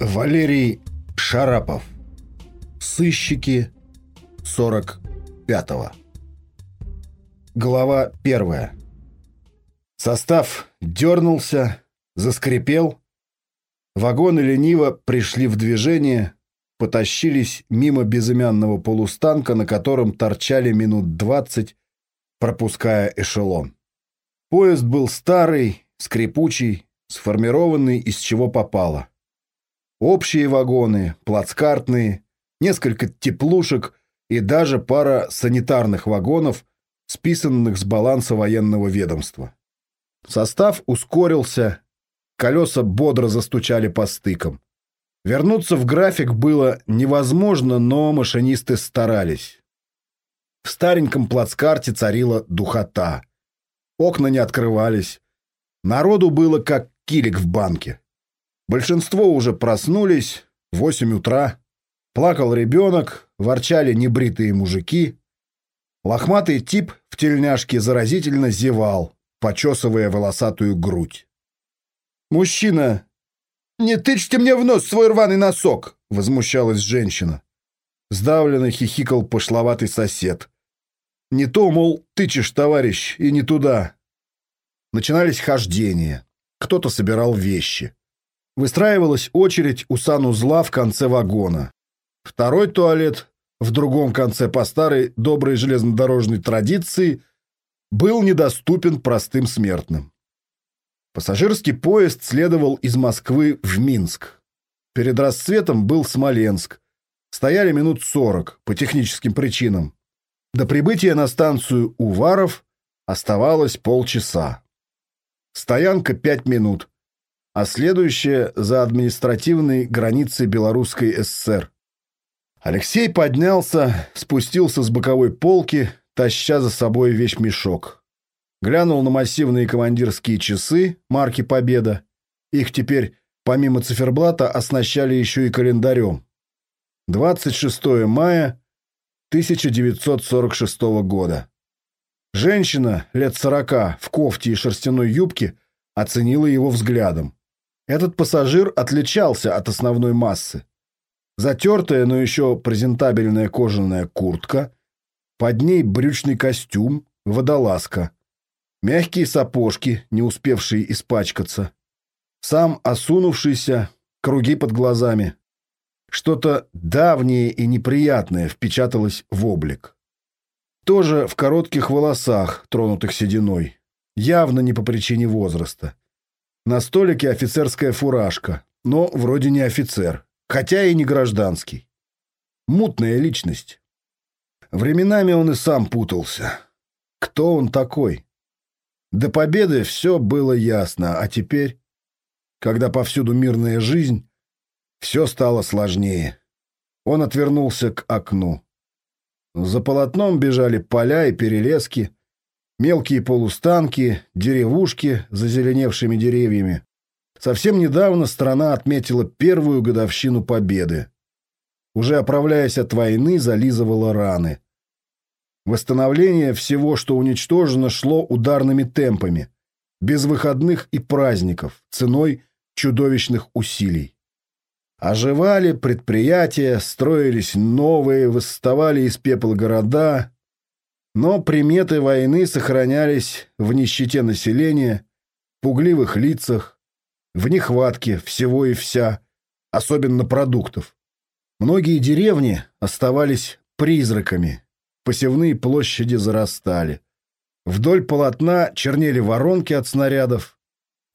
Валерий Шарапов. Сыщики 45-го. Глава первая. Состав дернулся, заскрипел. Вагоны лениво пришли в движение, потащились мимо безымянного полустанка, на котором торчали минут двадцать, пропуская эшелон. Поезд был старый, скрипучий, сформированный из чего попало. Общие вагоны, плацкартные, несколько теплушек и даже пара санитарных вагонов, списанных с баланса военного ведомства. Состав ускорился, колеса бодро застучали по стыкам. Вернуться в график было невозможно, но машинисты старались. В стареньком плацкарте царила духота. Окна не открывались. Народу было как килик в банке. Большинство уже проснулись, восемь утра. Плакал ребенок, ворчали небритые мужики. Лохматый тип в тельняшке заразительно зевал, почесывая волосатую грудь. «Мужчина, не тычьте мне в нос свой рваный носок!» — возмущалась женщина. Сдавленно хихикал пошловатый сосед. «Не то, мол, тычешь, товарищ, и не туда». Начинались хождения. Кто-то собирал вещи. Выстраивалась очередь у санузла в конце вагона. Второй туалет в другом конце по старой доброй железнодорожной традиции был недоступен простым смертным. Пассажирский поезд следовал из Москвы в Минск. Перед рассветом был Смоленск. Стояли минут сорок по техническим причинам. До прибытия на станцию Уваров оставалось полчаса. Стоянка пять минут а следующее за административной границей Белорусской ССР. Алексей поднялся, спустился с боковой полки, таща за собой вещмешок. Глянул на массивные командирские часы марки «Победа». Их теперь, помимо циферблата, оснащали еще и календарем. 26 мая 1946 года. Женщина лет сорока в кофте и шерстяной юбке оценила его взглядом. Этот пассажир отличался от основной массы. Затертая, но еще презентабельная кожаная куртка, под ней брючный костюм, водолазка, мягкие сапожки, не успевшие испачкаться, сам осунувшийся, круги под глазами. Что-то давнее и неприятное впечаталось в облик. Тоже в коротких волосах, тронутых сединой, явно не по причине возраста. На столике офицерская фуражка, но вроде не офицер, хотя и не гражданский. Мутная личность. Временами он и сам путался. Кто он такой? До победы все было ясно, а теперь, когда повсюду мирная жизнь, все стало сложнее. Он отвернулся к окну. За полотном бежали поля и перелески, Мелкие полустанки, деревушки с зазеленевшими деревьями. Совсем недавно страна отметила первую годовщину победы. Уже оправляясь от войны, зализывала раны. Восстановление всего, что уничтожено, шло ударными темпами, без выходных и праздников, ценой чудовищных усилий. Оживали предприятия, строились новые, восставали из пепла города, но приметы войны сохранялись в нищете населения, пугливых лицах, в нехватке всего и вся, особенно продуктов. Многие деревни оставались призраками, посевные площади зарастали. Вдоль полотна чернели воронки от снарядов,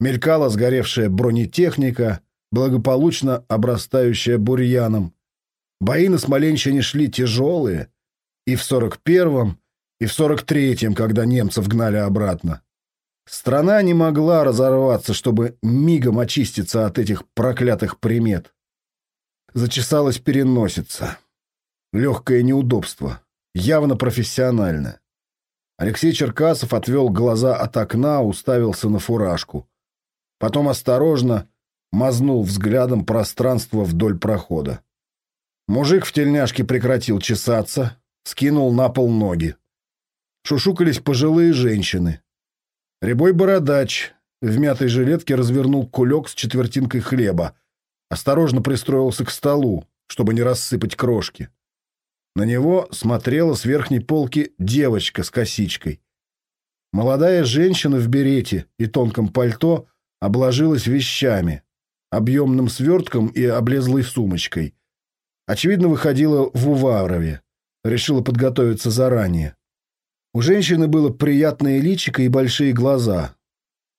мелькала сгоревшая бронетехника, благополучно обрастающая бурьяном. Бои на Смоленщине шли тяжелые, и в сорок первом, и в 43-м, когда немцев гнали обратно. Страна не могла разорваться, чтобы мигом очиститься от этих проклятых примет. Зачесалась переносица. Легкое неудобство. Явно профессиональное. Алексей Черкасов отвел глаза от окна, уставился на фуражку. Потом осторожно мазнул взглядом пространство вдоль прохода. Мужик в тельняшке прекратил чесаться, скинул на пол ноги шушукались пожилые женщины. Рябой бородач в мятой жилетке развернул кулек с четвертинкой хлеба, осторожно пристроился к столу, чтобы не рассыпать крошки. На него смотрела с верхней полки девочка с косичкой. Молодая женщина в берете и тонком пальто обложилась вещами, объемным свертком и облезлой сумочкой. Очевидно, выходила в Уварове. Решила подготовиться заранее. У женщины было приятное личико и большие глаза.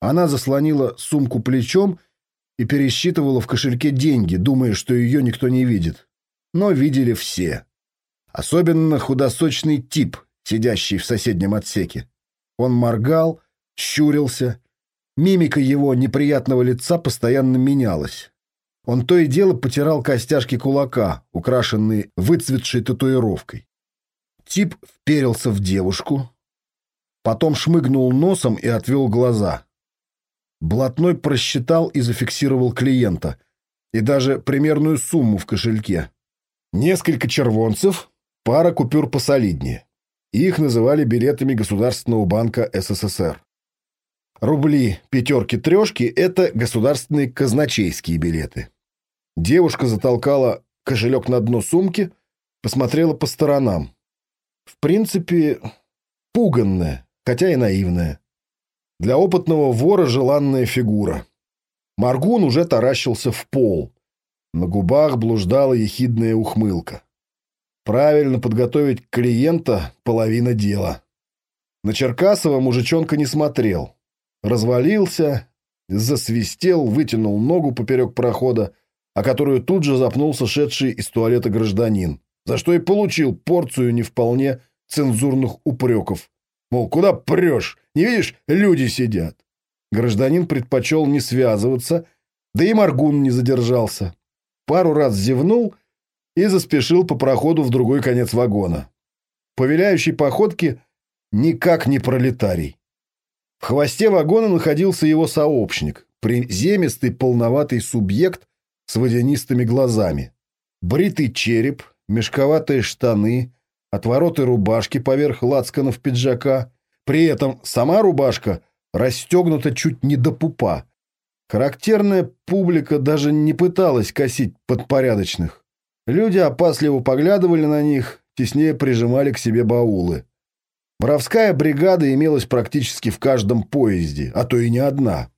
Она заслонила сумку плечом и пересчитывала в кошельке деньги, думая, что ее никто не видит. Но видели все. Особенно худосочный тип, сидящий в соседнем отсеке. Он моргал, щурился. Мимика его неприятного лица постоянно менялась. Он то и дело потирал костяшки кулака, украшенные выцветшей татуировкой. Тип вперился в девушку, потом шмыгнул носом и отвел глаза. Блатной просчитал и зафиксировал клиента, и даже примерную сумму в кошельке. Несколько червонцев, пара купюр посолиднее. Их называли билетами Государственного банка СССР. Рубли, пятерки, трешки – это государственные казначейские билеты. Девушка затолкала кошелек на дно сумки, посмотрела по сторонам. В принципе, пуганная, хотя и наивная. Для опытного вора желанная фигура. Маргун уже таращился в пол. На губах блуждала ехидная ухмылка. Правильно подготовить клиента – половина дела. На Черкасова мужичонка не смотрел. Развалился, засвистел, вытянул ногу поперек прохода, о которую тут же запнулся шедший из туалета гражданин за что и получил порцию не вполне цензурных упреков. Мол, куда прешь? Не видишь, люди сидят. Гражданин предпочел не связываться, да и Маргун не задержался. Пару раз зевнул и заспешил по проходу в другой конец вагона. По виляющей походке никак не пролетарий. В хвосте вагона находился его сообщник, приземистый полноватый субъект с водянистыми глазами. Бритый череп, мешковатые штаны, отвороты рубашки поверх лацканов пиджака. При этом сама рубашка расстегнута чуть не до пупа. Характерная публика даже не пыталась косить подпорядочных. Люди опасливо поглядывали на них, теснее прижимали к себе баулы. Воровская бригада имелась практически в каждом поезде, а то и не одна.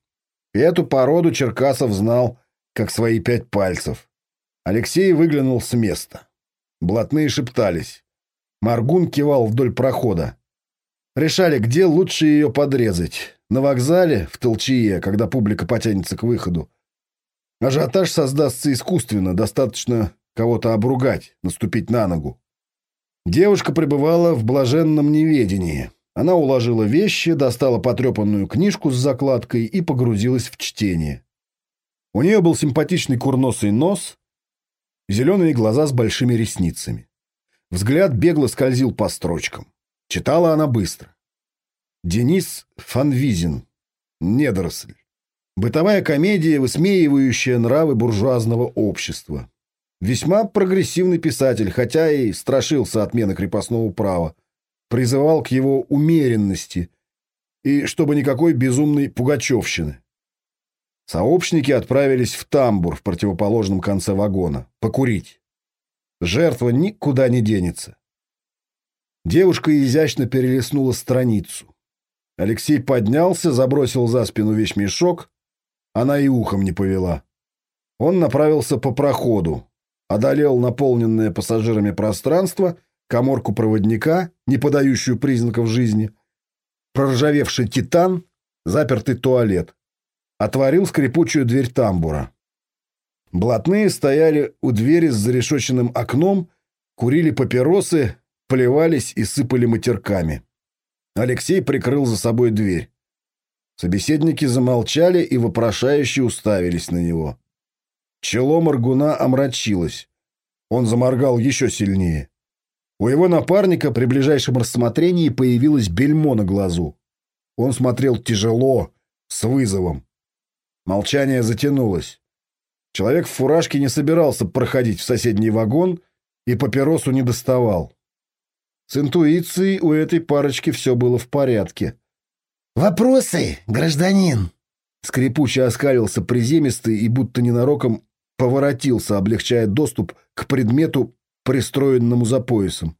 И эту породу Черкасов знал, как свои пять пальцев. Алексей выглянул с места. Блатные шептались. Маргун кивал вдоль прохода. Решали, где лучше ее подрезать. На вокзале, в толчье, когда публика потянется к выходу. Ажиотаж создастся искусственно, достаточно кого-то обругать, наступить на ногу. Девушка пребывала в блаженном неведении. Она уложила вещи, достала потрепанную книжку с закладкой и погрузилась в чтение. У нее был симпатичный курносый нос, зеленые глаза с большими ресницами. Взгляд бегло скользил по строчкам. Читала она быстро. Денис Фанвизин. Недоросль. Бытовая комедия, высмеивающая нравы буржуазного общества. Весьма прогрессивный писатель, хотя и страшился отмены крепостного права. Призывал к его умеренности и чтобы никакой безумной пугачевщины. Сообщники отправились в тамбур в противоположном конце вагона. Покурить. Жертва никуда не денется. Девушка изящно перелистнула страницу. Алексей поднялся, забросил за спину вещмешок. Она и ухом не повела. Он направился по проходу, одолел наполненное пассажирами пространство, коморку проводника, не подающую признаков жизни, проржавевший титан, запертый туалет. Отворил скрипучую дверь тамбура. Блатные стояли у двери с зарешоченным окном, курили папиросы, плевались и сыпали матерками. Алексей прикрыл за собой дверь. Собеседники замолчали и вопрошающе уставились на него. Чело Маргуна омрачилось. Он заморгал еще сильнее. У его напарника при ближайшем рассмотрении появилось бельмо на глазу. Он смотрел тяжело, с вызовом. Молчание затянулось. Человек в фуражке не собирался проходить в соседний вагон и папиросу не доставал. С интуицией у этой парочки все было в порядке. «Вопросы, гражданин?» Скрипуче оскалился приземистый и будто ненароком поворотился, облегчая доступ к предмету, пристроенному за поясом.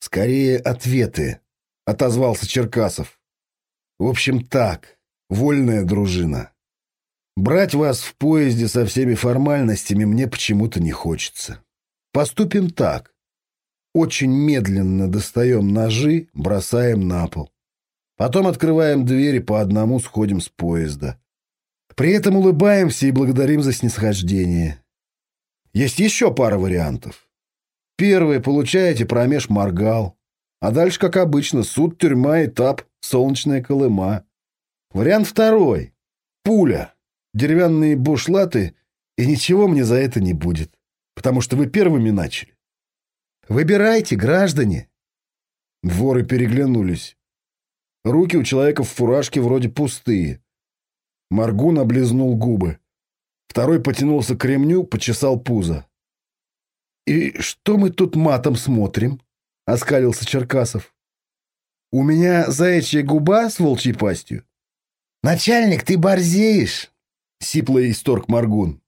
«Скорее ответы», — отозвался Черкасов. «В общем, так, вольная дружина. Брать вас в поезде со всеми формальностями мне почему-то не хочется. Поступим так. Очень медленно достаем ножи, бросаем на пол. Потом открываем двери, по одному сходим с поезда. При этом улыбаемся и благодарим за снисхождение. Есть еще пара вариантов. Первый получаете промеж моргал. А дальше, как обычно, суд, тюрьма, этап, солнечная колыма. Вариант второй. Пуля. Деревянные бушлаты, и ничего мне за это не будет. Потому что вы первыми начали. Выбирайте, граждане. Воры переглянулись. Руки у человека в фуражке вроде пустые. Маргун облизнул губы. Второй потянулся к ремню, почесал пузо. «И что мы тут матом смотрим?» — оскалился Черкасов. «У меня заячья губа с волчьей пастью». «Начальник, ты борзеешь!» — сипло исторг Маргун.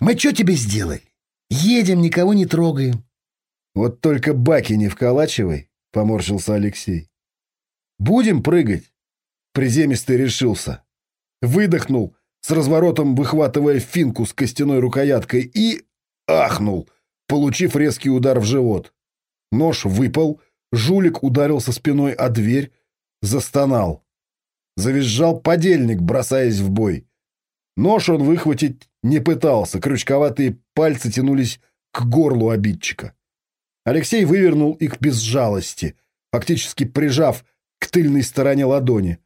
«Мы что тебе сделали? Едем, никого не трогаем. «Вот только баки не вколачивай», — поморщился Алексей. «Будем прыгать?» Приземистый решился. Выдохнул, с разворотом выхватывая финку с костяной рукояткой и... ахнул, получив резкий удар в живот. Нож выпал, жулик ударился спиной о дверь, застонал. Завизжал подельник, бросаясь в бой. Нож он выхватить не пытался, крючковатые пальцы тянулись к горлу обидчика. Алексей вывернул их без жалости, фактически прижав к тыльной стороне ладони.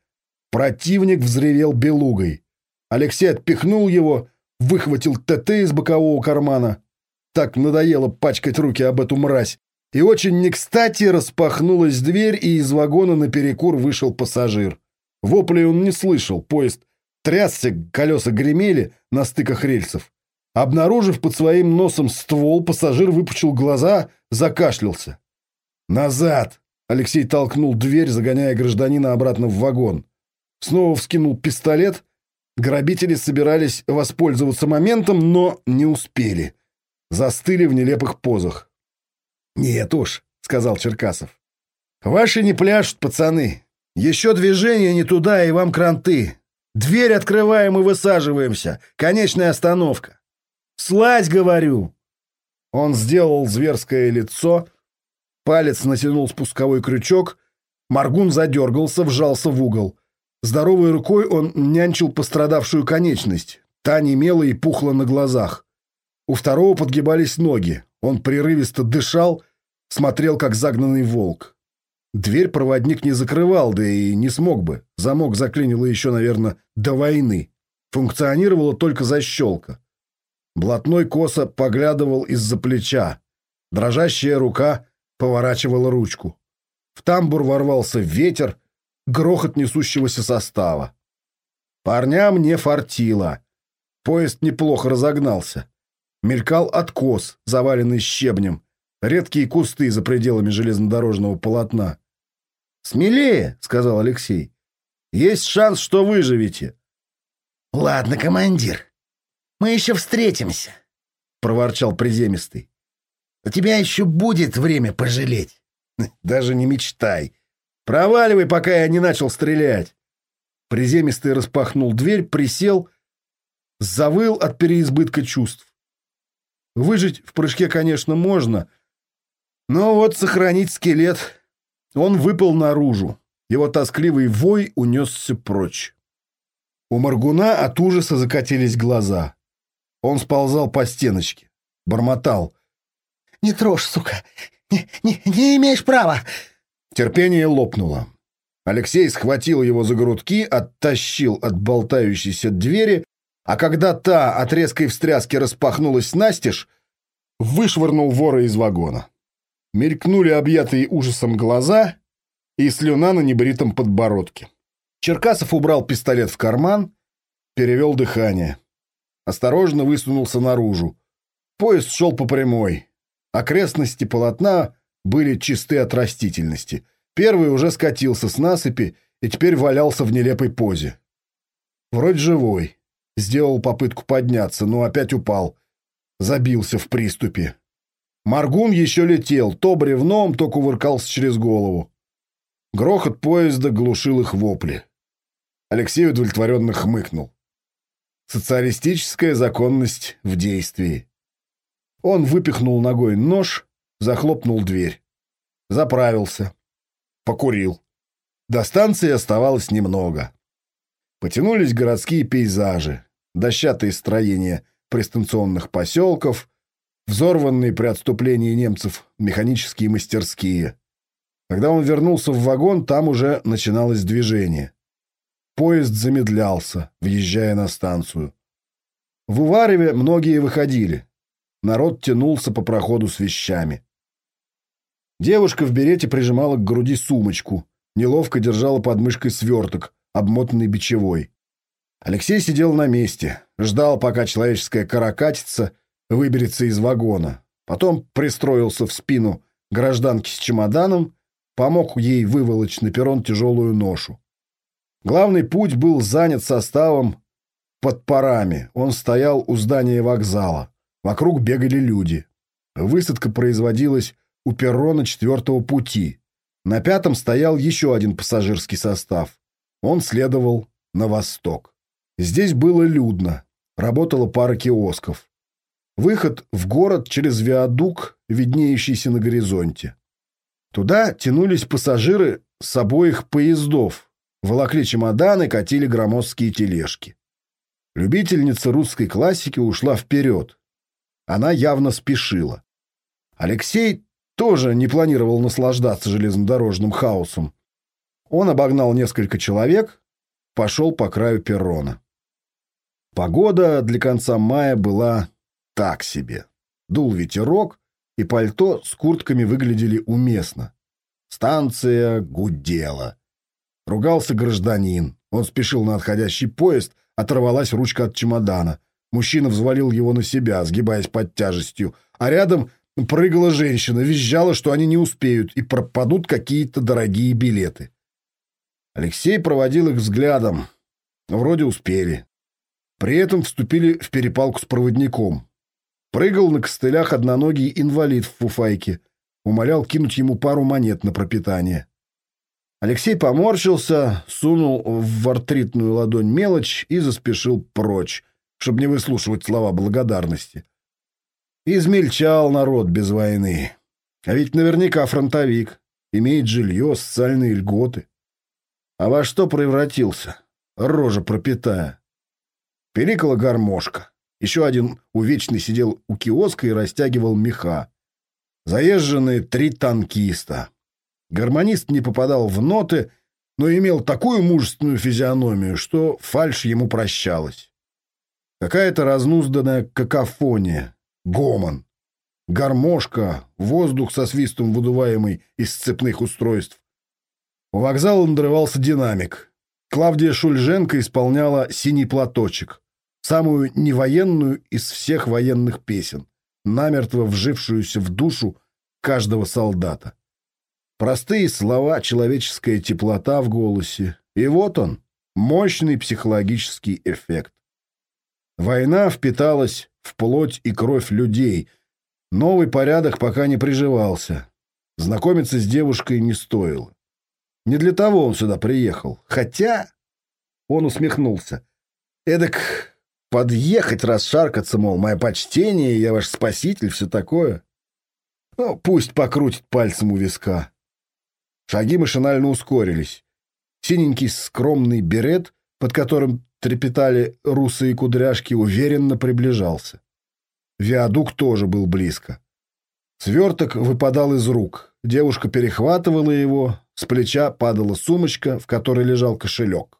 Противник взревел белугой. Алексей отпихнул его, выхватил ТТ из бокового кармана. Так надоело пачкать руки об эту мразь. И очень не кстати распахнулась дверь, и из вагона наперекур вышел пассажир. Воплей он не слышал, поезд трясся, колеса гремели на стыках рельсов. Обнаружив под своим носом ствол, пассажир выпучил глаза, закашлялся. «Назад!» — Алексей толкнул дверь, загоняя гражданина обратно в вагон. Снова вскинул пистолет. Грабители собирались воспользоваться моментом, но не успели. Застыли в нелепых позах. «Нет уж», — сказал Черкасов. «Ваши не пляшут, пацаны. Еще движение не туда, и вам кранты. Дверь открываем и высаживаемся. Конечная остановка. Слазь, говорю!» Он сделал зверское лицо, палец натянул спусковой крючок, Маргун задергался, вжался в угол. Здоровой рукой он нянчил пострадавшую конечность. Та немела и пухла на глазах. У второго подгибались ноги. Он прерывисто дышал, смотрел, как загнанный волк. Дверь проводник не закрывал, да и не смог бы. Замок заклинило еще, наверное, до войны. Функционировала только защелка. Блатной косо поглядывал из-за плеча. Дрожащая рука поворачивала ручку. В тамбур ворвался ветер, грохот несущегося состава. Парням не фартило. Поезд неплохо разогнался. Мелькал откос, заваленный щебнем, редкие кусты за пределами железнодорожного полотна. «Смелее», — сказал Алексей. «Есть шанс, что выживете». «Ладно, командир», мы еще встретимся, — проворчал приземистый. У тебя еще будет время пожалеть. Даже не мечтай. Проваливай, пока я не начал стрелять. Приземистый распахнул дверь, присел, завыл от переизбытка чувств. Выжить в прыжке, конечно, можно, но вот сохранить скелет... Он выпал наружу. Его тоскливый вой унесся прочь. У Маргуна от ужаса закатились глаза. Он сползал по стеночке. Бормотал. «Не трожь, сука! Не, не, не имеешь права!» Терпение лопнуло. Алексей схватил его за грудки, оттащил от болтающейся двери, а когда та от резкой встряски распахнулась настежь, вышвырнул вора из вагона. Мелькнули объятые ужасом глаза и слюна на небритом подбородке. Черкасов убрал пистолет в карман, перевел дыхание. Осторожно высунулся наружу. Поезд шел по прямой. Окрестности полотна были чисты от растительности. Первый уже скатился с насыпи и теперь валялся в нелепой позе. Вроде живой. Сделал попытку подняться, но опять упал. забился в приступе. Маргун еще летел, то бревном, то кувыркался через голову. Грохот поезда глушил их вопли. Алексей удовлетворенно хмыкнул. Социалистическая законность в действии. Он выпихнул ногой нож, захлопнул дверь. Заправился. Покурил. До станции оставалось немного. Потянулись городские пейзажи, дощатые строения пристанционных поселков, взорванные при отступлении немцев механические мастерские. Когда он вернулся в вагон, там уже начиналось движение. Поезд замедлялся, въезжая на станцию. В Увареве многие выходили. Народ тянулся по проходу с вещами. Девушка в берете прижимала к груди сумочку, неловко держала под мышкой сверток, обмотанный бичевой. Алексей сидел на месте, ждал, пока человеческая каракатица выберется из вагона. Потом пристроился в спину гражданки с чемоданом, помог ей выволочь на перрон тяжелую ношу. Главный путь был занят составом под парами. Он стоял у здания вокзала. Вокруг бегали люди. Высадка производилась у перрона четвертого пути. На пятом стоял еще один пассажирский состав. Он следовал на восток. Здесь было людно. Работала пара киосков. Выход в город через виадук, виднеющийся на горизонте. Туда тянулись пассажиры с обоих поездов. Волокли чемоданы, катили громоздкие тележки. Любительница русской классики ушла вперед. Она явно спешила. Алексей тоже не планировал наслаждаться железнодорожным хаосом. Он обогнал несколько человек, пошел по краю перрона. Погода для конца мая была так себе. Дул ветерок, и пальто с куртками выглядели уместно. Станция гудела. Ругался гражданин. Он спешил на отходящий поезд, оторвалась ручка от чемодана. Мужчина взвалил его на себя, сгибаясь под тяжестью, а рядом прыгала женщина, визжала, что они не успеют и пропадут какие-то дорогие билеты. Алексей проводил их взглядом. Вроде успели. При этом вступили в перепалку с проводником. Прыгал на костылях одноногий инвалид в фуфайке. Умолял кинуть ему пару монет на пропитание. Алексей поморщился, сунул в артритную ладонь мелочь и заспешил прочь, чтобы не выслушивать слова благодарности. Измельчал народ без войны. А ведь наверняка фронтовик. Имеет жилье, социальные льготы. А во что превратился? Рожа пропитая. Перикала гармошка. Еще один увечный сидел у киоска и растягивал меха. Заезженные три танкиста. Гармонист не попадал в ноты, но имел такую мужественную физиономию, что фальшь ему прощалась. Какая-то разнузданная какофония, гомон, гармошка, воздух со свистом выдуваемый из цепных устройств. У вокзала надрывался динамик. Клавдия Шульженко исполняла «Синий платочек», самую невоенную из всех военных песен, намертво вжившуюся в душу каждого солдата. Простые слова, человеческая теплота в голосе. И вот он, мощный психологический эффект. Война впиталась в плоть и кровь людей. Новый порядок пока не приживался. Знакомиться с девушкой не стоило. Не для того он сюда приехал. Хотя... Он усмехнулся. Эдак подъехать, расшаркаться, мол, мое почтение, я ваш спаситель, все такое. Ну, пусть покрутит пальцем у виска. Шаги машинально ускорились. Синенький скромный берет, под которым трепетали русые кудряшки, уверенно приближался. Виадук тоже был близко. Сверток выпадал из рук. Девушка перехватывала его, с плеча падала сумочка, в которой лежал кошелек.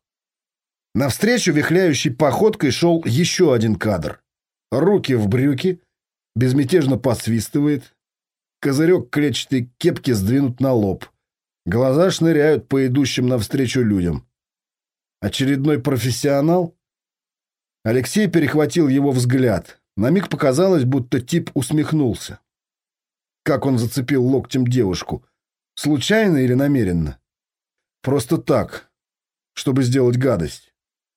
Навстречу вихляющей походкой шел еще один кадр. Руки в брюки, безмятежно посвистывает. Козырек клетчатой кепки сдвинут на лоб. Глаза шныряют по идущим навстречу людям. Очередной профессионал? Алексей перехватил его взгляд. На миг показалось, будто тип усмехнулся. Как он зацепил локтем девушку. Случайно или намеренно? Просто так, чтобы сделать гадость.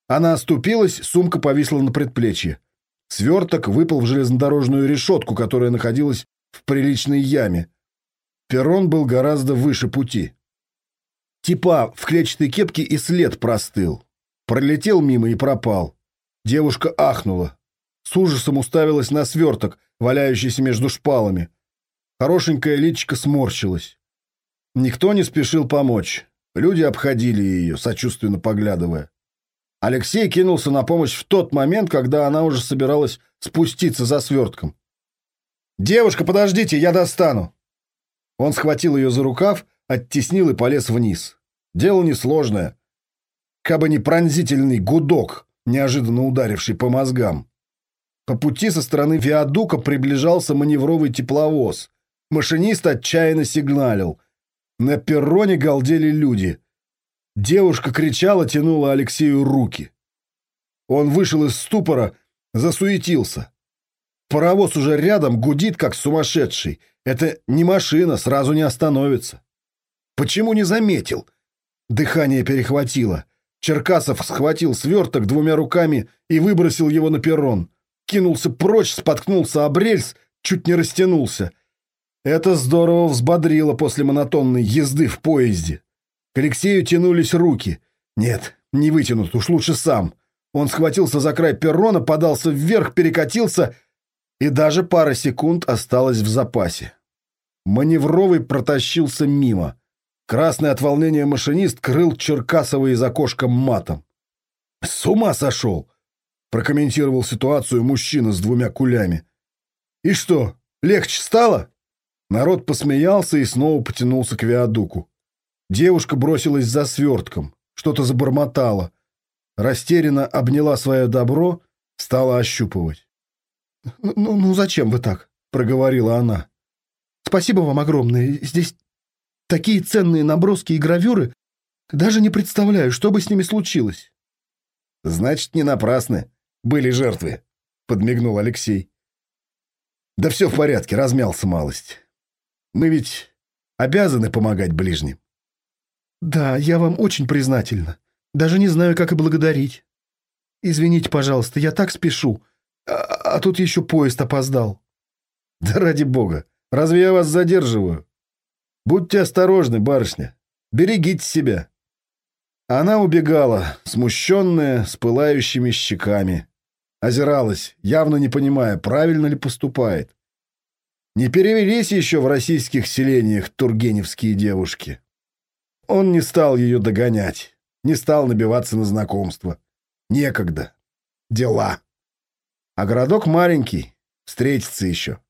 Она оступилась, сумка повисла на предплечье. Сверток выпал в железнодорожную решетку, которая находилась в приличной яме. Перрон был гораздо выше пути. Типа в клетчатой кепке и след простыл. Пролетел мимо и пропал. Девушка ахнула. С ужасом уставилась на сверток, валяющийся между шпалами. Хорошенькая личико сморщилась. Никто не спешил помочь. Люди обходили ее, сочувственно поглядывая. Алексей кинулся на помощь в тот момент, когда она уже собиралась спуститься за свертком. «Девушка, подождите, я достану!» Он схватил ее за рукав, оттеснил и полез вниз. Дело несложное. Кабы не пронзительный гудок, неожиданно ударивший по мозгам. По пути со стороны виадука приближался маневровый тепловоз. Машинист отчаянно сигналил. На перроне галдели люди. Девушка кричала, тянула Алексею руки. Он вышел из ступора, засуетился. Паровоз уже рядом гудит, как сумасшедший. Это не машина, сразу не остановится. Почему не заметил? Дыхание перехватило. Черкасов схватил сверток двумя руками и выбросил его на перрон. Кинулся прочь, споткнулся об рельс, чуть не растянулся — это здорово взбодрило после монотонной езды в поезде. К Алексею тянулись руки. Нет, не вытянут, уж лучше сам. Он схватился за край перрона, подался вверх, перекатился, и даже пара секунд осталась в запасе. Маневровый протащился мимо. Красный от волнения машинист крыл Черкасова из окошка матом. «С ума сошел!» — прокомментировал ситуацию мужчина с двумя кулями. «И что, легче стало?» Народ посмеялся и снова потянулся к виадуку. Девушка бросилась за свертком, что-то забормотала. Растерянно обняла свое добро, стала ощупывать. «Ну, ну, ну зачем вы так?» — проговорила она. «Спасибо вам огромное. Здесь такие ценные наброски и гравюры. Даже не представляю, что бы с ними случилось». «Значит, не напрасны были жертвы», — подмигнул Алексей. «Да все в порядке, размялся малость. Мы ведь обязаны помогать ближним. Да, я вам очень признательна. Даже не знаю, как и благодарить. Извините, пожалуйста, я так спешу. А, а тут еще поезд опоздал. Да ради бога, разве я вас задерживаю? Будьте осторожны, барышня. Берегите себя. Она убегала, смущенная, с пылающими щеками. Озиралась, явно не понимая, правильно ли поступает. Не перевелись еще в российских селениях тургеневские девушки. Он не стал ее догонять, не стал набиваться на знакомство. Некогда. Дела. А городок маленький, встретится еще.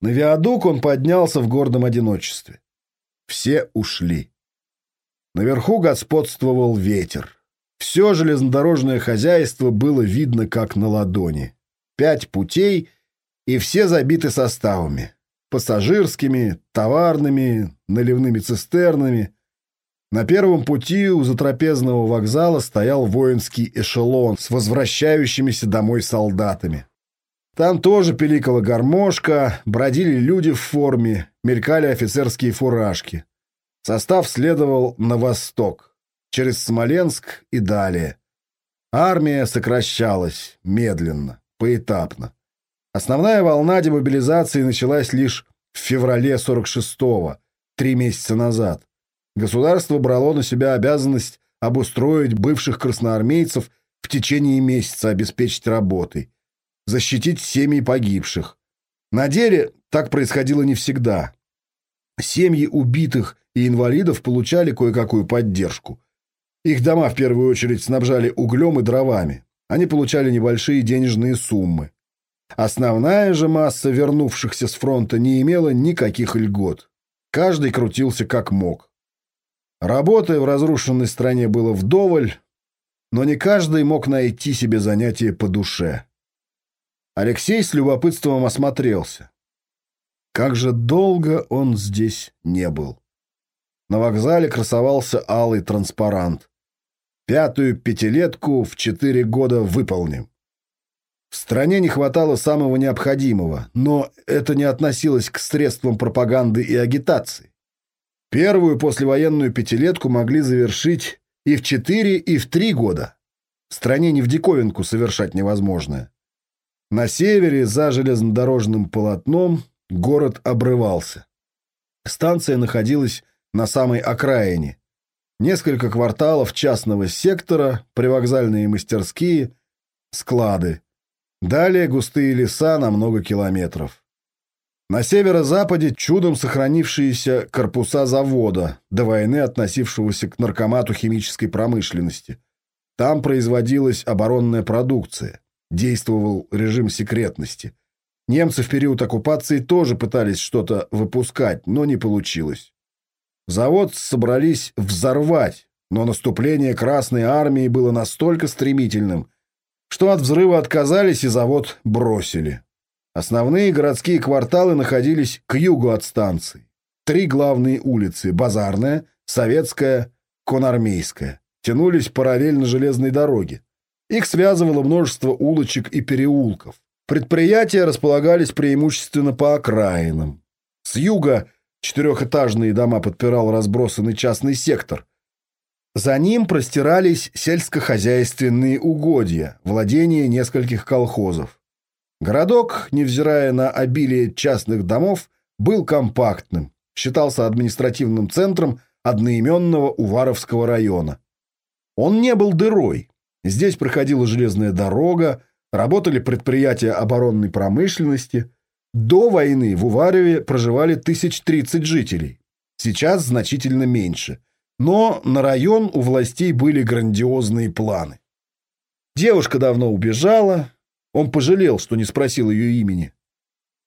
На виадук он поднялся в гордом одиночестве. Все ушли. Наверху господствовал ветер. Все железнодорожное хозяйство было видно как на ладони. Пять путей — и все забиты составами. Пассажирскими, товарными, наливными цистернами. На первом пути у затрапезного вокзала стоял воинский эшелон с возвращающимися домой солдатами. Там тоже пиликала гармошка, бродили люди в форме, мелькали офицерские фуражки. Состав следовал на восток, через Смоленск и далее. Армия сокращалась медленно, поэтапно. Основная волна демобилизации началась лишь в феврале 46-го, три месяца назад. Государство брало на себя обязанность обустроить бывших красноармейцев в течение месяца, обеспечить работой, защитить семьи погибших. На деле так происходило не всегда. Семьи убитых и инвалидов получали кое-какую поддержку. Их дома в первую очередь снабжали углем и дровами. Они получали небольшие денежные суммы. Основная же масса вернувшихся с фронта не имела никаких льгот. Каждый крутился как мог. Работы в разрушенной стране было вдоволь, но не каждый мог найти себе занятие по душе. Алексей с любопытством осмотрелся. Как же долго он здесь не был. На вокзале красовался алый транспарант. Пятую пятилетку в четыре года выполним. В стране не хватало самого необходимого, но это не относилось к средствам пропаганды и агитации. Первую послевоенную пятилетку могли завершить и в четыре, и в три года. В стране не в диковинку совершать невозможное. На севере, за железнодорожным полотном, город обрывался. Станция находилась на самой окраине. Несколько кварталов частного сектора, привокзальные мастерские, склады. Далее густые леса на много километров. На северо-западе чудом сохранившиеся корпуса завода, до войны относившегося к наркомату химической промышленности. Там производилась оборонная продукция, действовал режим секретности. Немцы в период оккупации тоже пытались что-то выпускать, но не получилось. Завод собрались взорвать, но наступление Красной Армии было настолько стремительным, что от взрыва отказались и завод бросили. Основные городские кварталы находились к югу от станции. Три главные улицы – Базарная, Советская, Конармейская – тянулись параллельно железной дороге. Их связывало множество улочек и переулков. Предприятия располагались преимущественно по окраинам. С юга четырехэтажные дома подпирал разбросанный частный сектор. За ним простирались сельскохозяйственные угодья, владения нескольких колхозов. Городок, невзирая на обилие частных домов, был компактным, считался административным центром одноименного Уваровского района. Он не был дырой. Здесь проходила железная дорога, работали предприятия оборонной промышленности. До войны в Уварове проживали тысяч тридцать жителей. Сейчас значительно меньше. Но на район у властей были грандиозные планы. Девушка давно убежала, он пожалел, что не спросил ее имени.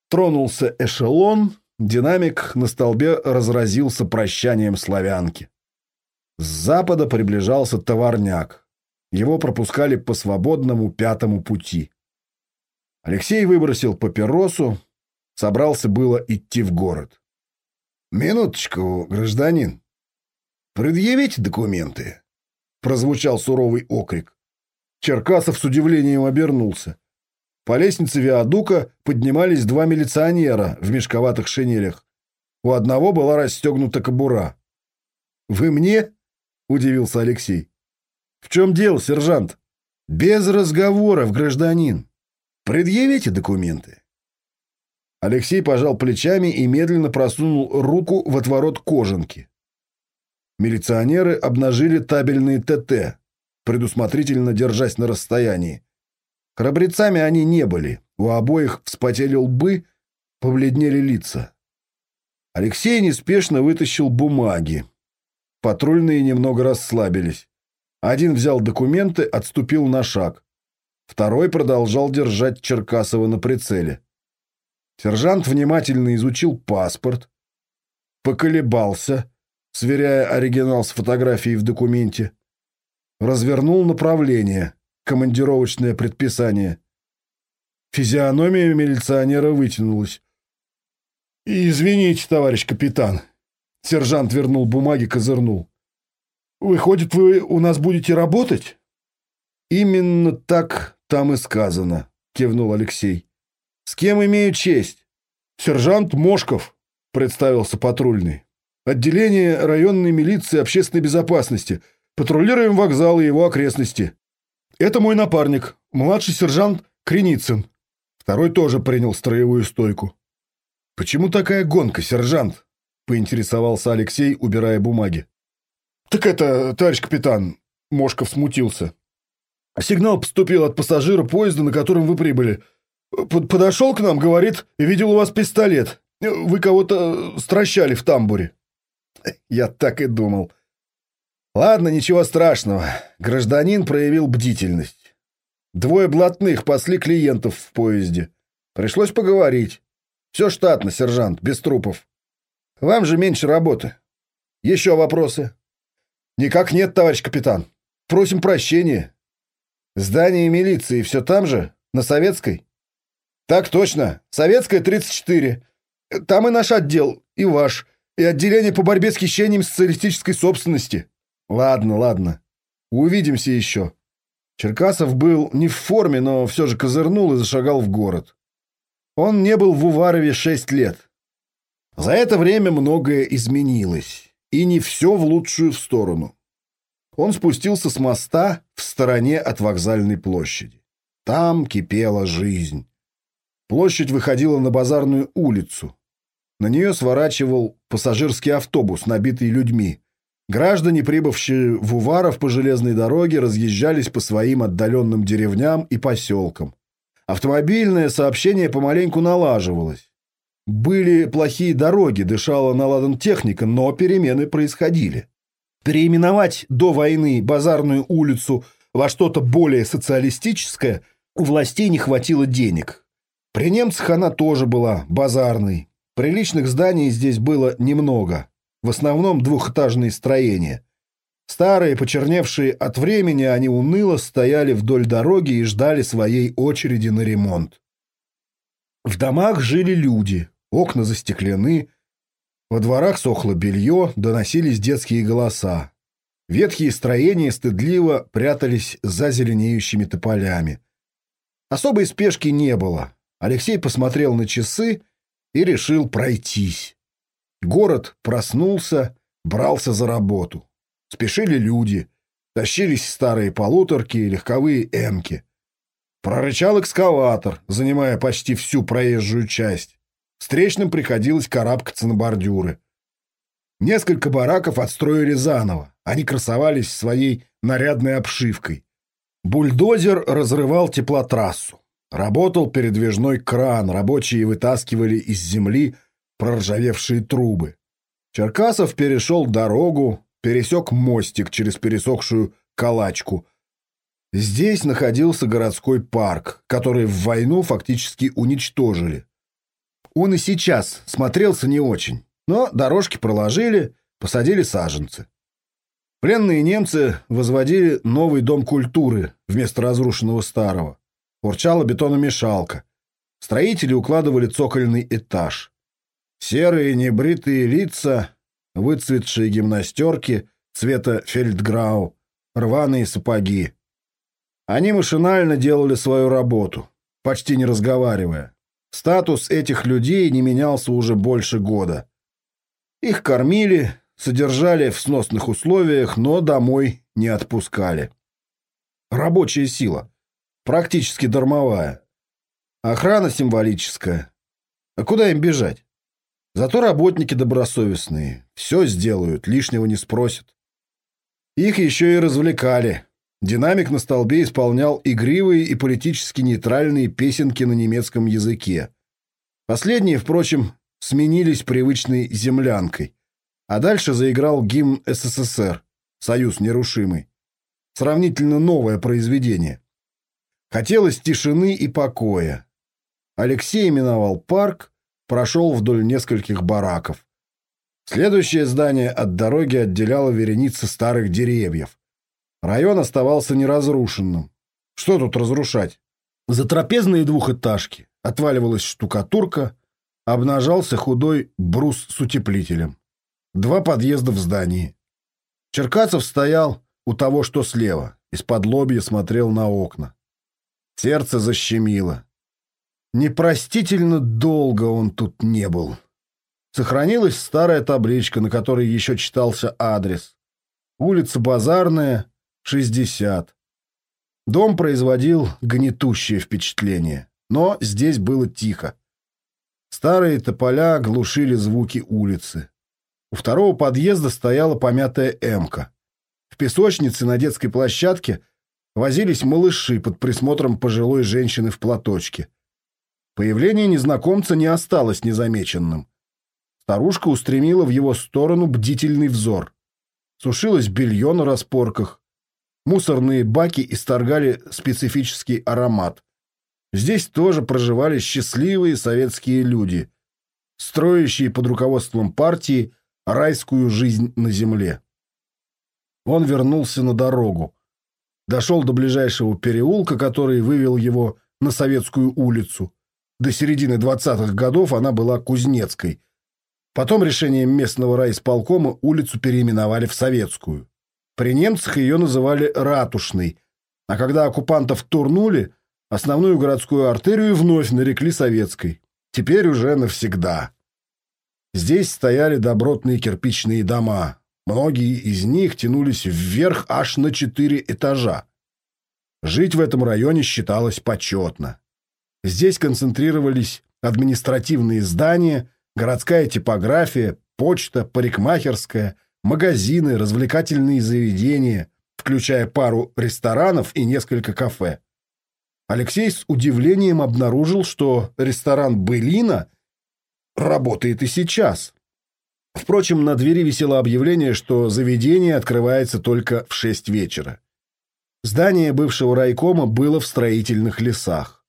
Тронулся эшелон, динамик на столбе разразился прощанием славянки. С запада приближался товарняк. Его пропускали по свободному пятому пути. Алексей выбросил папиросу, собрался было идти в город. «Минуточку, гражданин. Предъявите документы», — прозвучал суровый окрик. Черкасов с удивлением обернулся. По лестнице виадука поднимались два милиционера в мешковатых шинелях. У одного была расстегнута кобура. «Вы мне?» – удивился Алексей. «В чем дело, сержант?» «Без разговоров, гражданин. Предъявите документы». Алексей пожал плечами и медленно просунул руку в отворот кожанки. Милиционеры обнажили табельные ТТ, предусмотрительно держась на расстоянии. Храбрецами они не были. У обоих вспотели лбы, побледнели лица. Алексей неспешно вытащил бумаги. Патрульные немного расслабились. Один взял документы, отступил на шаг. Второй продолжал держать Черкасова на прицеле. Сержант внимательно изучил паспорт, поколебался, сверяя оригинал с фотографией в документе, развернул направление — командировочное предписание. Физиономия милиционера вытянулась. «Извините, товарищ капитан». Сержант вернул бумаги, козырнул. «Выходит, вы у нас будете работать?» «Именно так там и сказано», — кивнул Алексей. «С кем имею честь?» «Сержант Мошков», — представился патрульный. «Отделение районной милиции общественной безопасности. Патрулируем вокзал и его окрестности. Это мой напарник, младший сержант Креницын. Второй тоже принял строевую стойку. «Почему такая гонка, сержант?» — поинтересовался Алексей, убирая бумаги. «Так это, товарищ капитан», — Мошков смутился. «Сигнал поступил от пассажира поезда, на котором вы прибыли. Подошел к нам, говорит, видел у вас пистолет. Вы кого-то стращали в тамбуре». «Я так и думал», Ладно, ничего страшного. Гражданин проявил бдительность. Двое блатных пасли клиентов в поезде. Пришлось поговорить. Все штатно, сержант, без трупов. Вам же меньше работы. Еще вопросы? Никак нет, товарищ капитан. Просим прощения. Здание милиции все там же? На Советской? Так точно. Советская, 34. Там и наш отдел, и ваш, и отделение по борьбе с хищением социалистической собственности. Ладно, ладно. Увидимся еще. Черкасов был не в форме, но все же козырнул и зашагал в город. Он не был в Уварове шесть лет. За это время многое изменилось, и не все в лучшую сторону. Он спустился с моста в стороне от вокзальной площади. Там кипела жизнь. Площадь выходила на базарную улицу. На нее сворачивал пассажирский автобус, набитый людьми. Граждане, прибывшие в Уваров по железной дороге, разъезжались по своим отдаленным деревням и поселкам. Автомобильное сообщение помаленьку налаживалось. Были плохие дороги, дышала наладан техника, но перемены происходили. Переименовать до войны базарную улицу во что-то более социалистическое у властей не хватило денег. При немцах она тоже была базарной. Приличных зданий здесь было немного. В основном двухэтажные строения. Старые, почерневшие от времени, они уныло стояли вдоль дороги и ждали своей очереди на ремонт. В домах жили люди, окна застеклены, во дворах сохло белье, доносились детские голоса. Ветхие строения стыдливо прятались за зеленеющими тополями. Особой спешки не было. Алексей посмотрел на часы и решил пройтись. Город проснулся, брался за работу. Спешили люди, тащились старые полуторки и легковые эмки. Прорычал экскаватор, занимая почти всю проезжую часть. Встречным приходилось карабкаться на бордюры. Несколько бараков отстроили заново. Они красовались своей нарядной обшивкой. Бульдозер разрывал теплотрассу. Работал передвижной кран, рабочие вытаскивали из земли проржавевшие трубы. Черкасов перешел дорогу, пересек мостик через пересохшую калачку. Здесь находился городской парк, который в войну фактически уничтожили. Он и сейчас смотрелся не очень, но дорожки проложили, посадили саженцы. Пленные немцы возводили новый дом культуры вместо разрушенного старого. Урчала бетономешалка. Строители укладывали цокольный этаж. Серые небритые лица, выцветшие гимнастерки цвета фельдграу, рваные сапоги. Они машинально делали свою работу, почти не разговаривая. Статус этих людей не менялся уже больше года. Их кормили, содержали в сносных условиях, но домой не отпускали. Рабочая сила. Практически дармовая. Охрана символическая. А куда им бежать? Зато работники добросовестные. Все сделают, лишнего не спросят. Их еще и развлекали. Динамик на столбе исполнял игривые и политически нейтральные песенки на немецком языке. Последние, впрочем, сменились привычной землянкой. А дальше заиграл гимн СССР «Союз нерушимый». Сравнительно новое произведение. Хотелось тишины и покоя. Алексей именовал парк, прошел вдоль нескольких бараков. Следующее здание от дороги отделяло вереница старых деревьев. Район оставался неразрушенным. Что тут разрушать? За трапезные двухэтажки отваливалась штукатурка, обнажался худой брус с утеплителем. Два подъезда в здании. Черкасов стоял у того, что слева, из-под лобья смотрел на окна. Сердце защемило. Непростительно долго он тут не был. Сохранилась старая табличка, на которой еще читался адрес. Улица Базарная, 60. Дом производил гнетущее впечатление, но здесь было тихо. Старые тополя глушили звуки улицы. У второго подъезда стояла помятая эмка. В песочнице на детской площадке возились малыши под присмотром пожилой женщины в платочке. Появление незнакомца не осталось незамеченным. Старушка устремила в его сторону бдительный взор. Сушилось белье на распорках, Мусорные баки исторгали специфический аромат. Здесь тоже проживали счастливые советские люди, строящие под руководством партии райскую жизнь на земле. Он вернулся на дорогу. Дошел до ближайшего переулка, который вывел его на Советскую улицу. До середины 20-х годов она была Кузнецкой. Потом решением местного райисполкома улицу переименовали в Советскую. При немцах ее называли Ратушной, а когда оккупантов турнули, основную городскую артерию вновь нарекли Советской. Теперь уже навсегда. Здесь стояли добротные кирпичные дома. Многие из них тянулись вверх аж на четыре этажа. Жить в этом районе считалось почетно. Здесь концентрировались административные здания, городская типография, почта, парикмахерская, магазины, развлекательные заведения, включая пару ресторанов и несколько кафе. Алексей с удивлением обнаружил, что ресторан «Былина» работает и сейчас. Впрочем, на двери висело объявление, что заведение открывается только в 6 вечера. Здание бывшего райкома было в строительных лесах.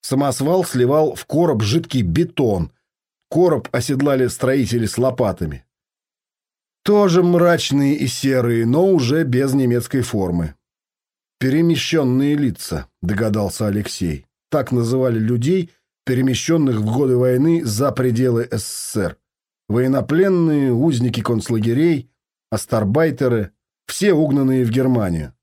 Самосвал сливал в короб жидкий бетон. Короб оседлали строители с лопатами. Тоже мрачные и серые, но уже без немецкой формы. «Перемещенные лица», — догадался Алексей. Так называли людей, перемещенных в годы войны за пределы СССР. Военнопленные, узники концлагерей, астарбайтеры, все угнанные в Германию.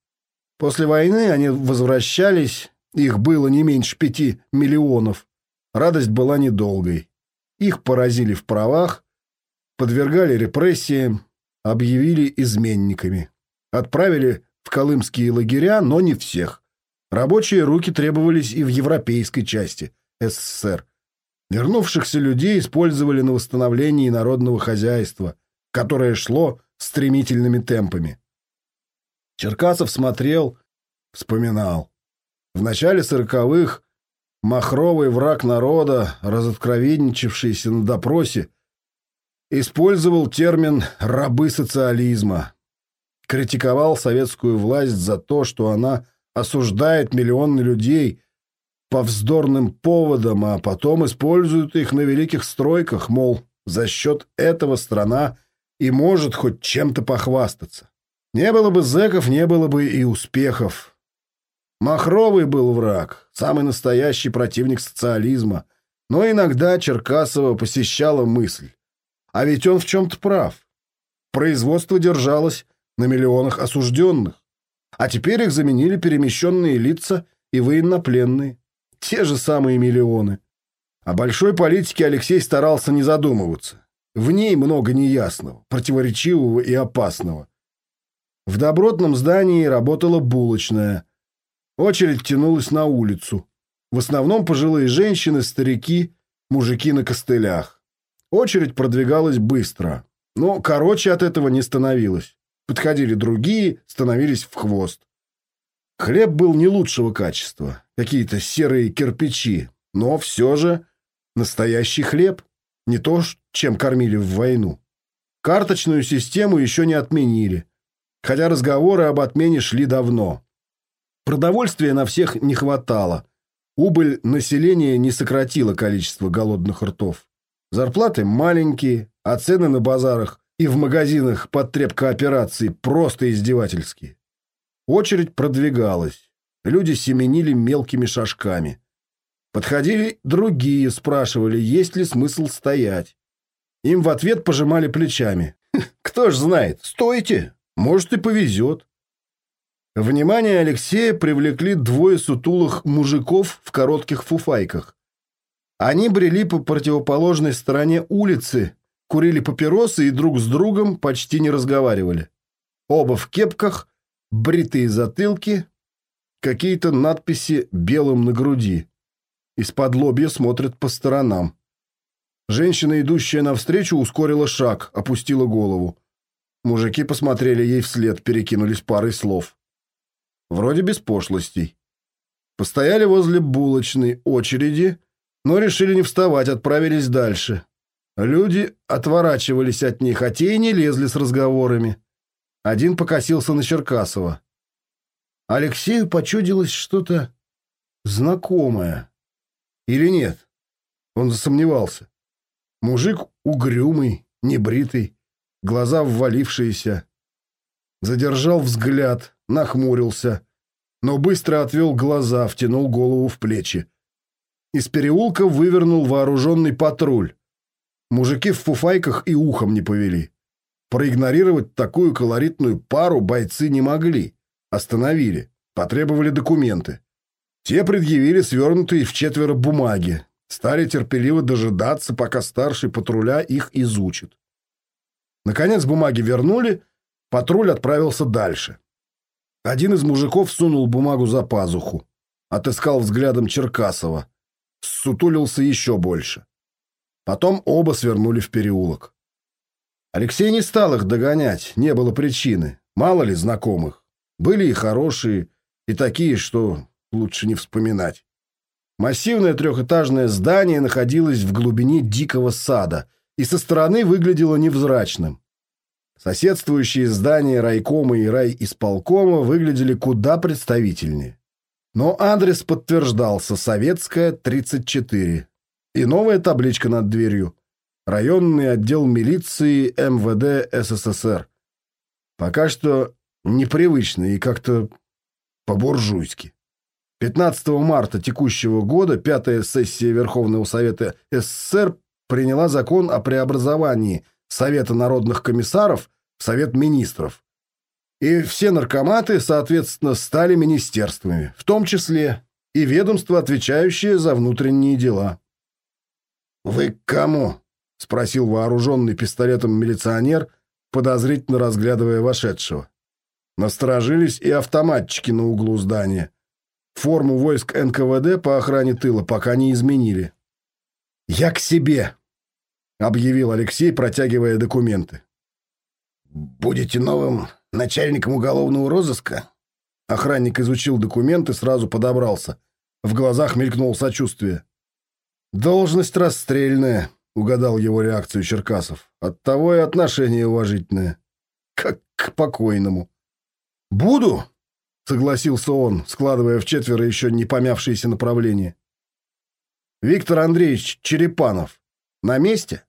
После войны они возвращались, их было не меньше пяти миллионов. Радость была недолгой. Их поразили в правах, подвергали репрессиям, объявили изменниками. Отправили в колымские лагеря, но не всех. Рабочие руки требовались и в европейской части СССР. Вернувшихся людей использовали на восстановлении народного хозяйства, которое шло стремительными темпами. Черкасов смотрел, вспоминал. В начале сороковых махровый враг народа, разоткровенничавшийся на допросе, использовал термин «рабы социализма». Критиковал советскую власть за то, что она осуждает миллионы людей по вздорным поводам, а потом использует их на великих стройках, мол, за счет этого страна и может хоть чем-то похвастаться. Не было бы зэков, не было бы и успехов. Махровый был враг, самый настоящий противник социализма, но иногда Черкасова посещала мысль. А ведь он в чем-то прав. Производство держалось на миллионах осужденных. А теперь их заменили перемещенные лица и военнопленные. Те же самые миллионы. О большой политике Алексей старался не задумываться. В ней много неясного, противоречивого и опасного. В добротном здании работала булочная. Очередь тянулась на улицу. В основном пожилые женщины, старики, мужики на костылях. Очередь продвигалась быстро, но короче от этого не становилось. Подходили другие, становились в хвост. Хлеб был не лучшего качества, какие-то серые кирпичи, но все же настоящий хлеб, не то, чем кормили в войну. Карточную систему еще не отменили, хотя разговоры об отмене шли давно. Продовольствия на всех не хватало. Убыль населения не сократила количество голодных ртов. Зарплаты маленькие, а цены на базарах и в магазинах потребкоопераций просто издевательские. Очередь продвигалась. Люди семенили мелкими шажками. Подходили другие, спрашивали, есть ли смысл стоять. Им в ответ пожимали плечами. Кто ж знает, стойте, может и повезет. Внимание Алексея привлекли двое сутулых мужиков в коротких фуфайках. Они брели по противоположной стороне улицы, курили папиросы и друг с другом почти не разговаривали. Оба в кепках, бритые затылки, какие-то надписи белым на груди. Из-под лобья смотрят по сторонам. Женщина, идущая навстречу, ускорила шаг, опустила голову. Мужики посмотрели ей вслед, перекинулись парой слов. Вроде без пошлостей. Постояли возле булочной очереди, но решили не вставать, отправились дальше. Люди отворачивались от них, а те и не лезли с разговорами. Один покосился на Черкасова. Алексею почудилось что-то знакомое. Или нет? Он засомневался. Мужик угрюмый, небритый, глаза ввалившиеся. Задержал взгляд, нахмурился, но быстро отвел глаза, втянул голову в плечи. Из переулка вывернул вооруженный патруль. Мужики в фуфайках и ухом не повели. Проигнорировать такую колоритную пару бойцы не могли. Остановили. Потребовали документы. Те предъявили свернутые в четверо бумаги. Стали терпеливо дожидаться, пока старший патруля их изучит. Наконец бумаги вернули, патруль отправился дальше. Один из мужиков сунул бумагу за пазуху. Отыскал взглядом Черкасова. сутулился еще больше. Потом оба свернули в переулок. Алексей не стал их догонять, не было причины. Мало ли знакомых. Были и хорошие, и такие, что лучше не вспоминать. Массивное трехэтажное здание находилось в глубине дикого сада и со стороны выглядело невзрачным. Соседствующие здания райкома и райисполкома выглядели куда представительнее. Но адрес подтверждался «Советская, 34». И новая табличка над дверью. Районный отдел милиции МВД СССР. Пока что непривычно и как-то по-буржуйски. 15 марта текущего года пятая сессия Верховного Совета СССР приняла закон о преобразовании Совета народных комиссаров в Совет министров. И все наркоматы, соответственно, стали министерствами, в том числе и ведомства, отвечающие за внутренние дела. «Вы к кому?» — спросил вооруженный пистолетом милиционер, подозрительно разглядывая вошедшего. Насторожились и автоматчики на углу здания. Форму войск НКВД по охране тыла пока не изменили. «Я к себе», — объявил Алексей, протягивая документы. «Будете новым начальником уголовного розыска?» Охранник изучил документы, сразу подобрался. В глазах мелькнуло сочувствие. «Должность расстрельная», — угадал его реакцию Черкасов. «Оттого и отношение уважительное. Как к покойному». «Буду», — согласился он, складывая в четверо еще не помявшиеся направления. «Виктор Андреевич Черепанов на месте?»